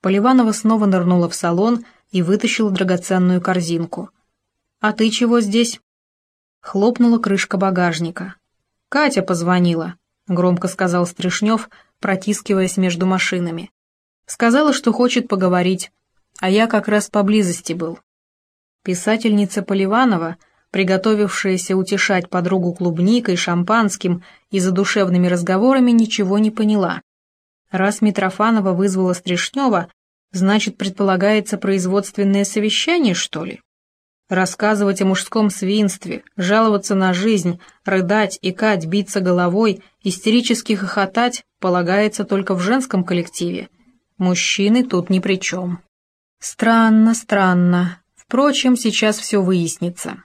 Поливанова снова нырнула в салон и вытащила драгоценную корзинку. «А ты чего здесь?» Хлопнула крышка багажника. «Катя позвонила», — громко сказал Стришнев, протискиваясь между машинами. «Сказала, что хочет поговорить, а я как раз поблизости был». Писательница Поливанова, приготовившаяся утешать подругу клубникой, шампанским и задушевными разговорами, ничего не поняла. Раз Митрофанова вызвала Стришнева, значит, предполагается производственное совещание, что ли? Рассказывать о мужском свинстве, жаловаться на жизнь, рыдать, икать, биться головой, истерически хохотать полагается только в женском коллективе. Мужчины тут ни при чем. Странно, странно. Впрочем, сейчас все выяснится.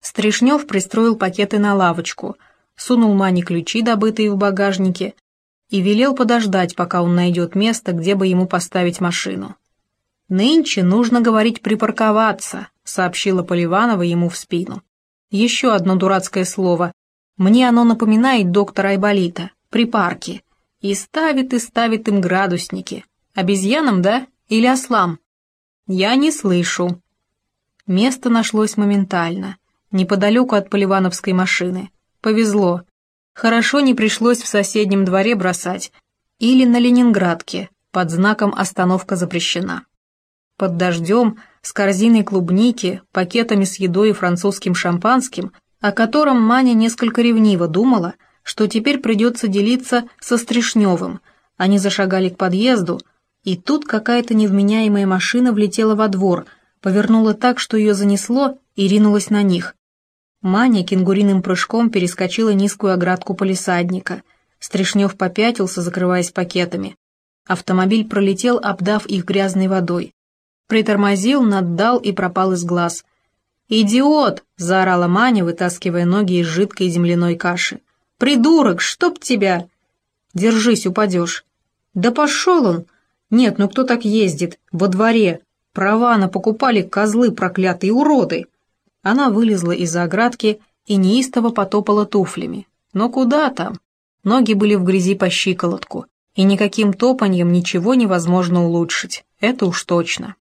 Стришнев пристроил пакеты на лавочку, сунул Мане ключи, добытые в багажнике, и велел подождать, пока он найдет место, где бы ему поставить машину. «Нынче нужно, говорить, припарковаться», — сообщила Поливанова ему в спину. «Еще одно дурацкое слово. Мне оно напоминает доктора Айболита. Припарки. И ставит и ставит им градусники. Обезьянам, да? Или ослам?» «Я не слышу». Место нашлось моментально, неподалеку от поливановской машины. Повезло. Хорошо не пришлось в соседнем дворе бросать. Или на Ленинградке, под знаком «Остановка запрещена». Под дождем, с корзиной клубники, пакетами с едой и французским шампанским, о котором Маня несколько ревниво думала, что теперь придется делиться со Стришневым. Они зашагали к подъезду, и тут какая-то невменяемая машина влетела во двор, повернула так, что ее занесло, и ринулась на них. Маня кенгуриным прыжком перескочила низкую оградку полисадника. Стришнев попятился, закрываясь пакетами. Автомобиль пролетел, обдав их грязной водой. Притормозил, наддал и пропал из глаз. «Идиот!» — заорала Маня, вытаскивая ноги из жидкой земляной каши. «Придурок, чтоб тебя!» «Держись, упадешь!» «Да пошел он!» «Нет, ну кто так ездит? Во дворе! Права на покупали козлы проклятые уроды!» Она вылезла из-за оградки и неистово потопала туфлями. Но куда там? Ноги были в грязи по щиколотку, и никаким топаньем ничего невозможно улучшить, это уж точно.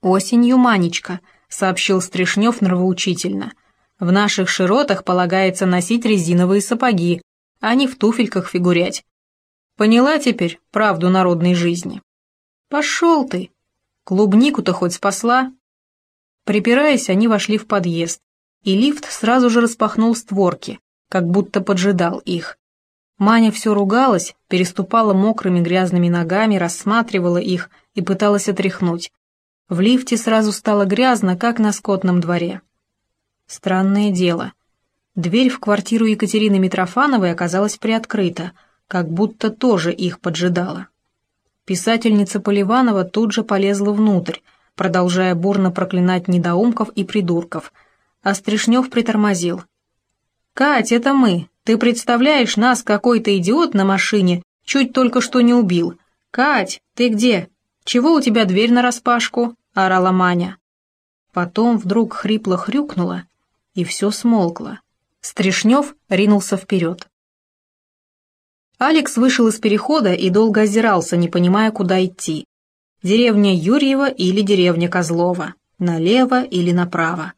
«Осенью, Манечка», — сообщил Стришнев нравоучительно, — «в наших широтах полагается носить резиновые сапоги, а не в туфельках фигурять. Поняла теперь правду народной жизни?» «Пошел ты! Клубнику-то хоть спасла?» Припираясь, они вошли в подъезд, и лифт сразу же распахнул створки, как будто поджидал их. Маня все ругалась, переступала мокрыми грязными ногами, рассматривала их и пыталась отряхнуть. В лифте сразу стало грязно, как на скотном дворе. Странное дело. Дверь в квартиру Екатерины Митрофановой оказалась приоткрыта, как будто тоже их поджидала. Писательница Поливанова тут же полезла внутрь, продолжая бурно проклинать недоумков и придурков. А Стришнев притормозил. «Кать, это мы. Ты представляешь, нас какой-то идиот на машине чуть только что не убил. Кать, ты где? Чего у тебя дверь нараспашку?» — орала Маня. Потом вдруг хрипло хрюкнуло, и все смолкло. Стришнев ринулся вперед. Алекс вышел из перехода и долго озирался, не понимая, куда идти. Деревня Юрьева или деревня Козлова, налево или направо.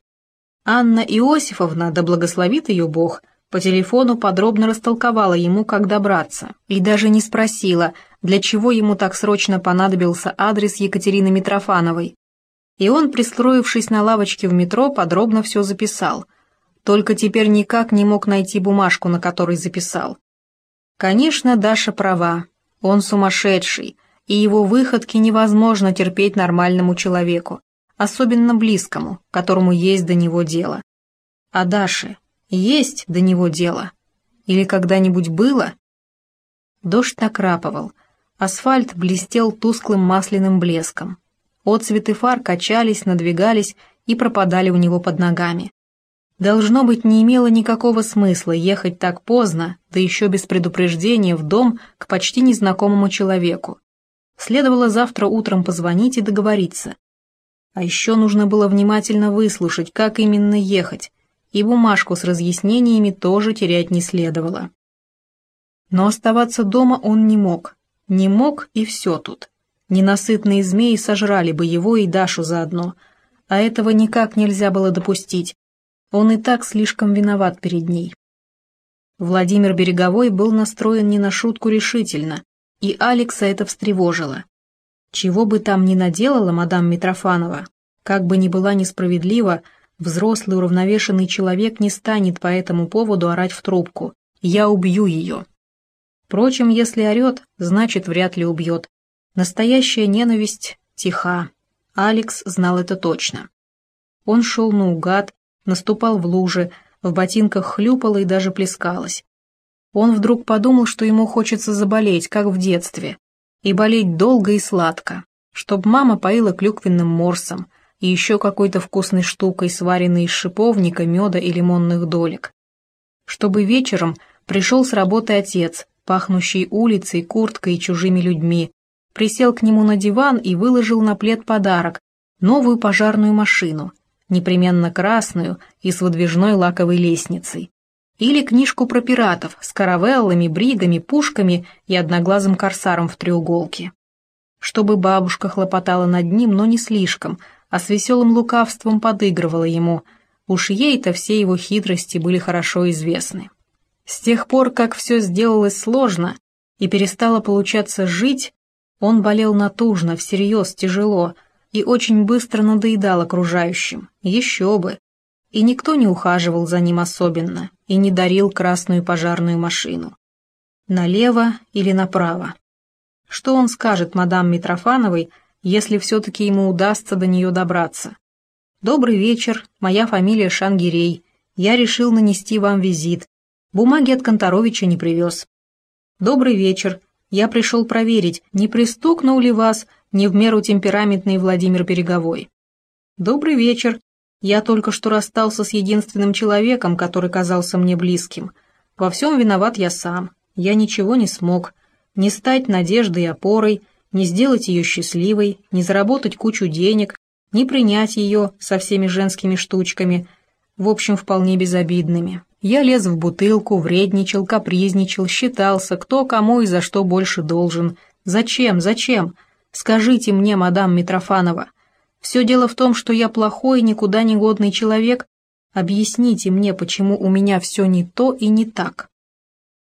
Анна Иосифовна, да благословит ее Бог, по телефону подробно растолковала ему, как добраться, и даже не спросила, для чего ему так срочно понадобился адрес Екатерины Митрофановой. И он, пристроившись на лавочке в метро, подробно все записал. Только теперь никак не мог найти бумажку, на которой записал. Конечно, Даша права. Он сумасшедший, и его выходки невозможно терпеть нормальному человеку, особенно близкому, которому есть до него дело. А Даше есть до него дело? Или когда-нибудь было? Дождь накрапывал, асфальт блестел тусклым масляным блеском. Отцветы фар качались, надвигались и пропадали у него под ногами. Должно быть, не имело никакого смысла ехать так поздно, да еще без предупреждения в дом к почти незнакомому человеку. Следовало завтра утром позвонить и договориться. А еще нужно было внимательно выслушать, как именно ехать, и бумажку с разъяснениями тоже терять не следовало. Но оставаться дома он не мог. Не мог, и все тут. Ненасытные змеи сожрали бы его и Дашу заодно, а этого никак нельзя было допустить. Он и так слишком виноват перед ней. Владимир Береговой был настроен не на шутку решительно, и Алекса это встревожило. Чего бы там ни наделала мадам Митрофанова, как бы ни была несправедлива, взрослый уравновешенный человек не станет по этому поводу орать в трубку. «Я убью ее». Впрочем, если орет, значит, вряд ли убьет. Настоящая ненависть тиха. Алекс знал это точно. Он шел наугад, наступал в лужи, в ботинках хлюпало и даже плескалось. Он вдруг подумал, что ему хочется заболеть, как в детстве, и болеть долго и сладко, чтоб мама поила клюквенным морсом и еще какой-то вкусной штукой, сваренной из шиповника, меда и лимонных долек. Чтобы вечером пришел с работы отец, пахнущий улицей, курткой и чужими людьми, присел к нему на диван и выложил на плед подарок — новую пожарную машину, непременно красную и с выдвижной лаковой лестницей. Или книжку про пиратов с каравеллами, бригами, пушками и одноглазым корсаром в треуголке. Чтобы бабушка хлопотала над ним, но не слишком, а с веселым лукавством подыгрывала ему. Уж ей-то все его хитрости были хорошо известны. С тех пор, как все сделалось сложно и перестало получаться жить, он болел натужно, всерьез, тяжело — и очень быстро надоедал окружающим, еще бы. И никто не ухаживал за ним особенно и не дарил красную пожарную машину. Налево или направо? Что он скажет мадам Митрофановой, если все-таки ему удастся до нее добраться? «Добрый вечер, моя фамилия Шангирей. Я решил нанести вам визит. Бумаги от Конторовича не привез». «Добрый вечер. Я пришел проверить, не пристукнул ли вас не в меру темпераментный Владимир Береговой. «Добрый вечер. Я только что расстался с единственным человеком, который казался мне близким. Во всем виноват я сам. Я ничего не смог. Не стать надеждой и опорой, не сделать ее счастливой, не заработать кучу денег, не принять ее со всеми женскими штучками, в общем, вполне безобидными. Я лез в бутылку, вредничал, капризничал, считался, кто кому и за что больше должен. Зачем, зачем?» Скажите мне, мадам Митрофанова, все дело в том, что я плохой, никуда не годный человек. Объясните мне, почему у меня все не то и не так.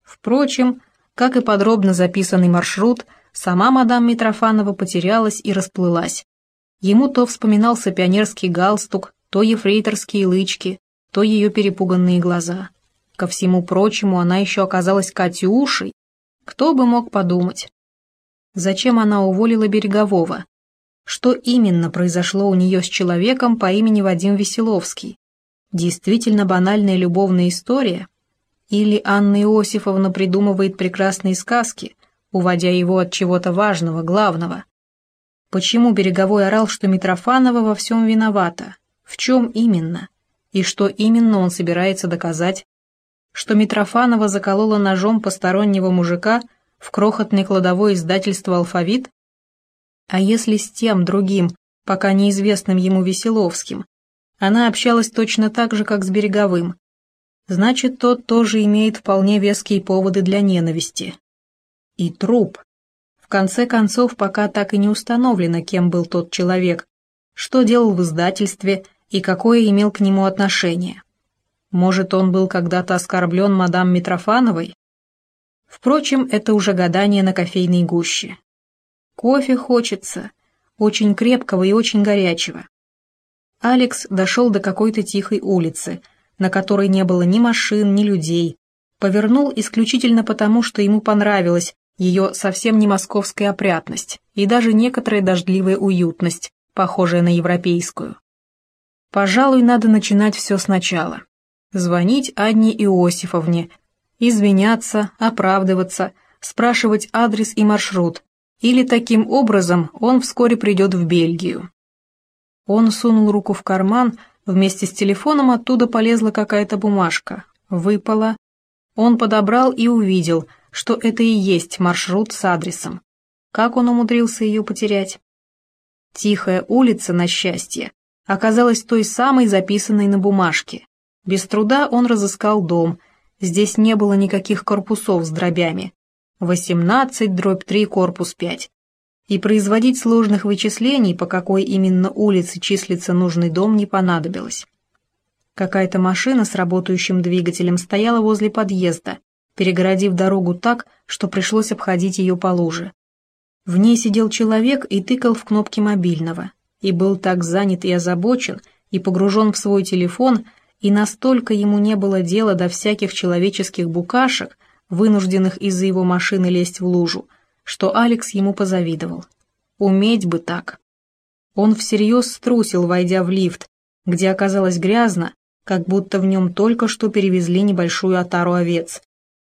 Впрочем, как и подробно записанный маршрут, сама мадам Митрофанова потерялась и расплылась. Ему то вспоминался пионерский галстук, то ефрейторские лычки, то ее перепуганные глаза. Ко всему прочему, она еще оказалась Катюшей. Кто бы мог подумать? Зачем она уволила Берегового? Что именно произошло у нее с человеком по имени Вадим Веселовский? Действительно банальная любовная история? Или Анна Иосифовна придумывает прекрасные сказки, уводя его от чего-то важного, главного? Почему Береговой орал, что Митрофанова во всем виновата? В чем именно? И что именно он собирается доказать? Что Митрофанова заколола ножом постороннего мужика – в крохотной кладовой издательства «Алфавит»? А если с тем другим, пока неизвестным ему Веселовским, она общалась точно так же, как с Береговым, значит, тот тоже имеет вполне веские поводы для ненависти. И труп. В конце концов, пока так и не установлено, кем был тот человек, что делал в издательстве и какое имел к нему отношение. Может, он был когда-то оскорблен мадам Митрофановой? Впрочем, это уже гадание на кофейной гуще. Кофе хочется, очень крепкого и очень горячего. Алекс дошел до какой-то тихой улицы, на которой не было ни машин, ни людей. Повернул исключительно потому, что ему понравилась ее совсем не московская опрятность и даже некоторая дождливая уютность, похожая на европейскую. Пожалуй, надо начинать все сначала. Звонить Анне Иосифовне, извиняться, оправдываться, спрашивать адрес и маршрут, или таким образом он вскоре придет в Бельгию. Он сунул руку в карман, вместе с телефоном оттуда полезла какая-то бумажка, выпала. Он подобрал и увидел, что это и есть маршрут с адресом. Как он умудрился ее потерять? Тихая улица, на счастье, оказалась той самой записанной на бумажке. Без труда он разыскал дом — Здесь не было никаких корпусов с дробями. 18 дробь 3 корпус 5. и производить сложных вычислений, по какой именно улице числится нужный дом, не понадобилось. Какая-то машина с работающим двигателем стояла возле подъезда, перегородив дорогу так, что пришлось обходить ее по луже. В ней сидел человек и тыкал в кнопки мобильного, и был так занят и озабочен, и погружен в свой телефон, и настолько ему не было дела до всяких человеческих букашек, вынужденных из-за его машины лезть в лужу, что Алекс ему позавидовал. Уметь бы так. Он всерьез струсил, войдя в лифт, где оказалось грязно, как будто в нем только что перевезли небольшую отару овец,